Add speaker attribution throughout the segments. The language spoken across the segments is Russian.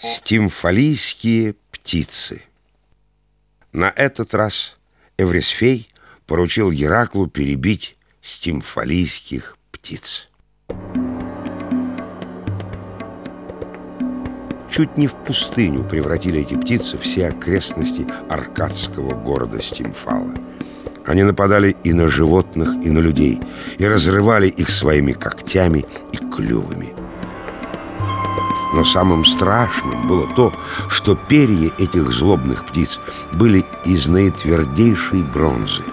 Speaker 1: Стимфалийские птицы На этот раз Эврисфей поручил Гераклу перебить стимфалийских птиц. Чуть не в пустыню превратили эти птицы все окрестности аркадского города Стимфала. Они нападали и на животных, и на людей, и разрывали их своими когтями и клювами. Но самым страшным было то, что перья этих злобных птиц были из наитвердейшей бронзы.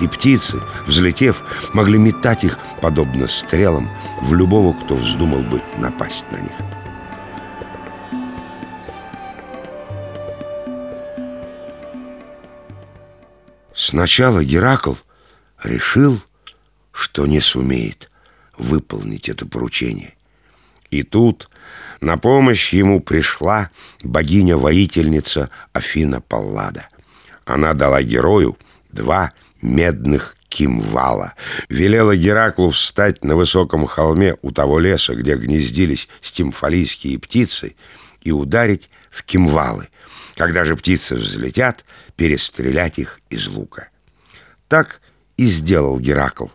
Speaker 1: И птицы, взлетев, могли метать их, подобно стрелам, в любого, кто вздумал бы напасть на них. Сначала Геракл решил, что не сумеет выполнить это поручение. И тут на помощь ему пришла богиня-воительница Афина Паллада. Она дала герою два медных кимвала. Велела Гераклу встать на высоком холме у того леса, где гнездились стимфалийские птицы, и ударить в кимвалы, когда же птицы взлетят, перестрелять их из лука. Так и сделал Геракл.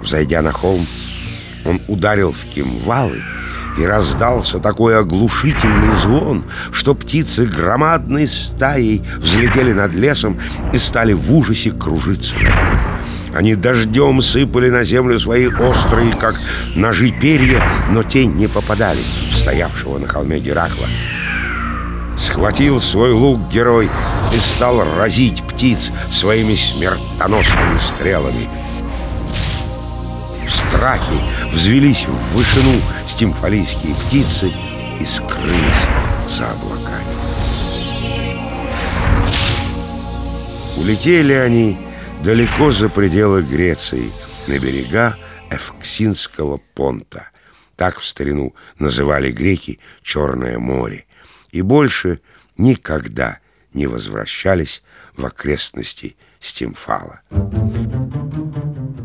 Speaker 1: Взойдя на холм, он ударил в кимвалы, и раздался такой оглушительный звон, что птицы громадной стаей взлетели над лесом и стали в ужасе кружиться. Они дождем сыпали на землю свои острые, как ножи перья, но тень не попадали в стоявшего на холме Геракла. Схватил свой лук герой и стал разить птиц своими смертоносными стрелами. Страхе взвелись в вышину стимфалийские птицы и скрылись за облаками. Улетели они далеко за пределы Греции, на берега Эвксинского понта. Так в старину называли греки Черное море. И больше никогда не возвращались в окрестности Стимфала.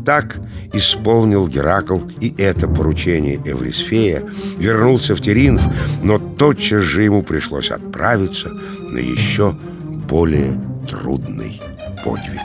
Speaker 1: Так исполнил Геракл и это поручение Эврисфея, вернулся в Теринф, но тотчас же ему пришлось отправиться на еще более трудный подвиг.